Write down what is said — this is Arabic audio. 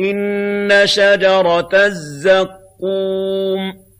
إِنَّ شَجَرَتَ الزَّقُّومِ